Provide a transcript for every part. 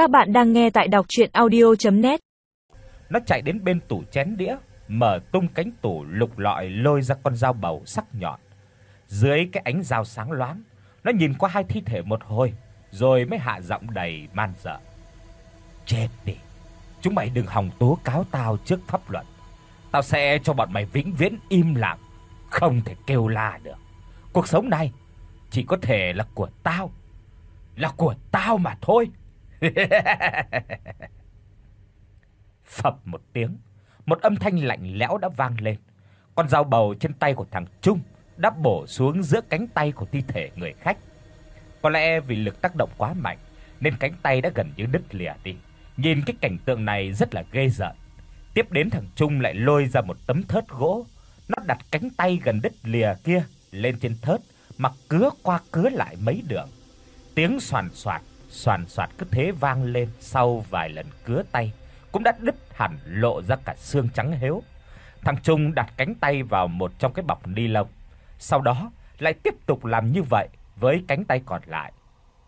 Các bạn đang nghe tại đọc audio net Nó chạy đến bên tủ chén đĩa, mở tung cánh tủ lục lọi lôi ra con dao bầu sắc nhọn. Dưới cái ánh dao sáng loáng, nó nhìn qua hai thi thể một hồi, rồi mới hạ giọng đầy man dợ. Chết đi. Chúng mày đừng hòng tố cáo tao trước pháp luật. Tao sẽ cho bọn mày vĩnh viễn im lặng, không thể kêu la được. Cuộc sống này chỉ có thể là của tao. Là của tao mà thôi. Phập một tiếng, một âm thanh lạnh lẽo đã vang lên. Con dao bầu trên tay của thằng Trung đã bổ xuống giữa cánh tay của thi thể người khách. Có lẽ vì lực tác động quá mạnh nên cánh tay đã gần như đứt lìa đi. Nhìn cái cảnh tượng này rất là ghê rợn. Tiếp đến thằng Trung lại lôi ra một tấm thớt gỗ, nó đặt cánh tay gần đứt lìa kia lên trên thớt mà cứa qua cứa lại mấy đường. Tiếng xoàn xoạt, xoàn xoạt cứ thế vang lên sau vài lần cứa tay, cũng đã đứt hẳn lộ ra cả xương trắng héo. Thằng Trung đặt cánh tay vào một trong cái bọc ni lông, sau đó lại tiếp tục làm như vậy với cánh tay còn lại,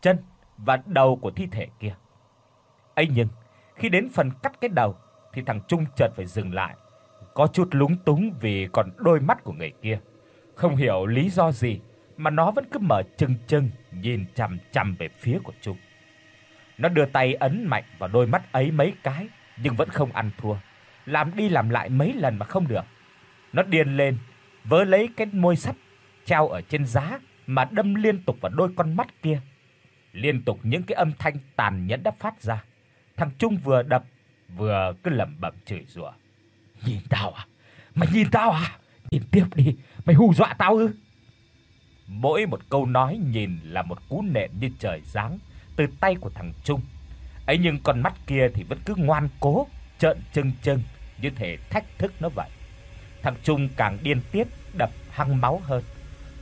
chân và đầu của thi thể kia. Ấy nhưng, khi đến phần cắt cái đầu thì thằng Trung chợt phải dừng lại, có chút lúng túng vì còn đôi mắt của người kia. Không hiểu lý do gì mà nó vẫn cứ mở trừng trừng nhìn chằm chằm về phía của Trung. Nó đưa tay ấn mạnh vào đôi mắt ấy mấy cái nhưng vẫn không ăn thua. Làm đi làm lại mấy lần mà không được. Nó điên lên, vớ lấy cái môi sắt treo ở trên giá mà đâm liên tục vào đôi con mắt kia. Liên tục những cái âm thanh tàn nhẫn đã phát ra. Thằng Trung vừa đập vừa cứ lẩm bẩm chửi rủa. "Nhìn tao à? Mày nhìn tao à? Nhìn tiếp đi, mày hù dọa tao ư?" Mỗi một câu nói nhìn là một cú nện như trời giáng từ tay của thằng Trung. Ấy nhưng con mắt kia thì vẫn cứ ngoan cố trợn trừng trừng như thể thách thức nó vậy. Thằng Trung càng điên tiết đập hăng máu hơn,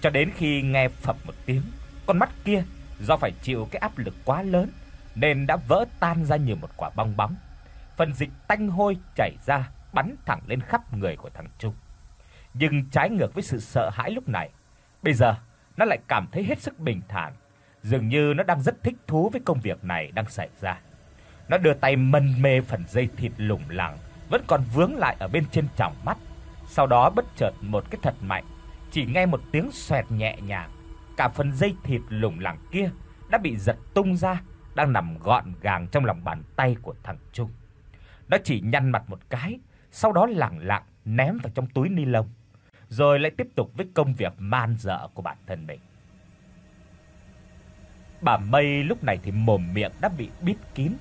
cho đến khi nghe phập một tiếng, con mắt kia do phải chịu cái áp lực quá lớn nên đã vỡ tan ra như một quả bong bóng. Phần dịch tanh hôi chảy ra bắn thẳng lên khắp người của thằng Trung. Nhưng trái ngược với sự sợ hãi lúc này, bây giờ nó lại cảm thấy hết sức bình thản, dường như nó đang rất thích thú với công việc này đang xảy ra. Nó đưa tay mân mê phần dây thịt lủng lẳng vẫn còn vướng lại ở bên trên tròng mắt. Sau đó bất chợt một cái thật mạnh, chỉ nghe một tiếng xoẹt nhẹ nhàng, cả phần dây thịt lủng lẳng kia đã bị giật tung ra, đang nằm gọn gàng trong lòng bàn tay của thằng Trung. Nó chỉ nhăn mặt một cái, sau đó lẳng lặng ném vào trong túi ni lông, rồi lại tiếp tục với công việc man dợ của bản thân mình. Bà Mây lúc này thì mồm miệng đã bị bít kín,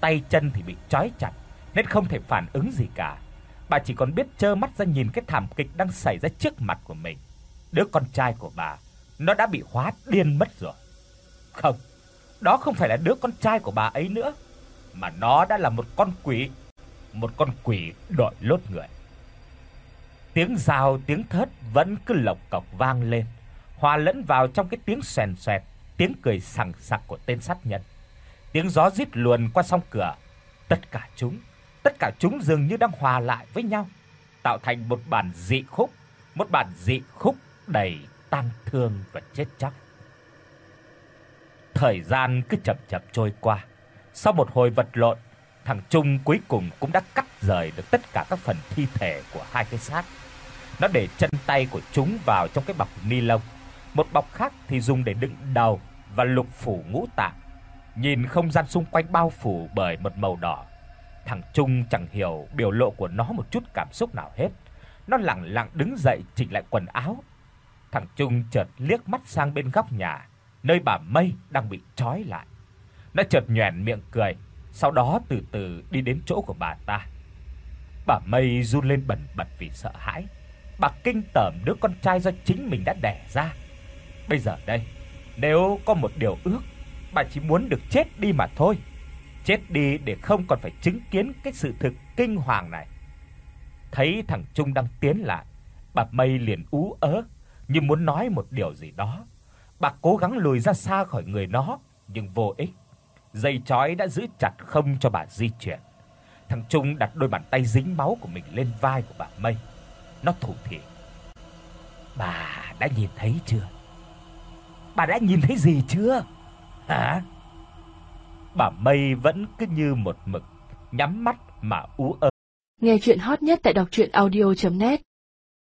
tay chân thì bị trói chặt nên không thể phản ứng gì cả. Bà chỉ còn biết trơ mắt ra nhìn cái thảm kịch đang xảy ra trước mặt của mình. Đứa con trai của bà nó đã bị hóa điên mất rồi. Không, đó không phải là đứa con trai của bà ấy nữa, mà nó đã là một con quỷ, một con quỷ đội lốt người. Tiếng rào, tiếng thớt vẫn cứ lộc cộc vang lên, hòa lẫn vào trong cái tiếng xèn xoẹt, tiếng cười sằng sặc của tên sát nhân. Tiếng gió rít luồn qua song cửa, tất cả chúng, tất cả chúng dường như đang hòa lại với nhau, tạo thành một bản dị khúc, một bản dị khúc đầy tang thương và chết chóc. Thời gian cứ chậm chậm trôi qua. Sau một hồi vật lộn, thằng Trung cuối cùng cũng đã cắt rời được tất cả các phần thi thể của hai cái xác. Nó để chân tay của chúng vào trong cái bọc ni lông, một bọc khác thì dùng để đựng đầu và lục phủ ngũ tạng. Nhìn không gian xung quanh bao phủ bởi một màu đỏ, thằng Trung chẳng hiểu biểu lộ của nó một chút cảm xúc nào hết. Nó lặng lặng đứng dậy chỉnh lại quần áo. Thằng Trung chợt liếc mắt sang bên góc nhà, nơi bà Mây đang bị trói lại. Nó chợt nhoẻn miệng cười, sau đó từ từ đi đến chỗ của bà ta. Bà Mây run lên bần bật vì sợ hãi. Bà kinh tởm đứa con trai do chính mình đã đẻ ra. Bây giờ đây, nếu có một điều ước, bà chỉ muốn được chết đi mà thôi. Chết đi để không còn phải chứng kiến cái sự thực kinh hoàng này. Thấy thằng Trung đang tiến lại, bà Mây liền ú ớ như muốn nói một điều gì đó. Bà cố gắng lùi ra xa khỏi người nó, nhưng vô ích. Dây chói đã giữ chặt không cho bà di chuyển. Thằng Trung đặt đôi bàn tay dính máu của mình lên vai của bà Mây. Nó thủ thỉ. Bà đã nhìn thấy chưa? Bà đã nhìn thấy gì chưa? Hả? bà Mây vẫn cứ như một mực nhắm mắt mà ú ớ. Nghe chuyện hot nhất tại đọc audio net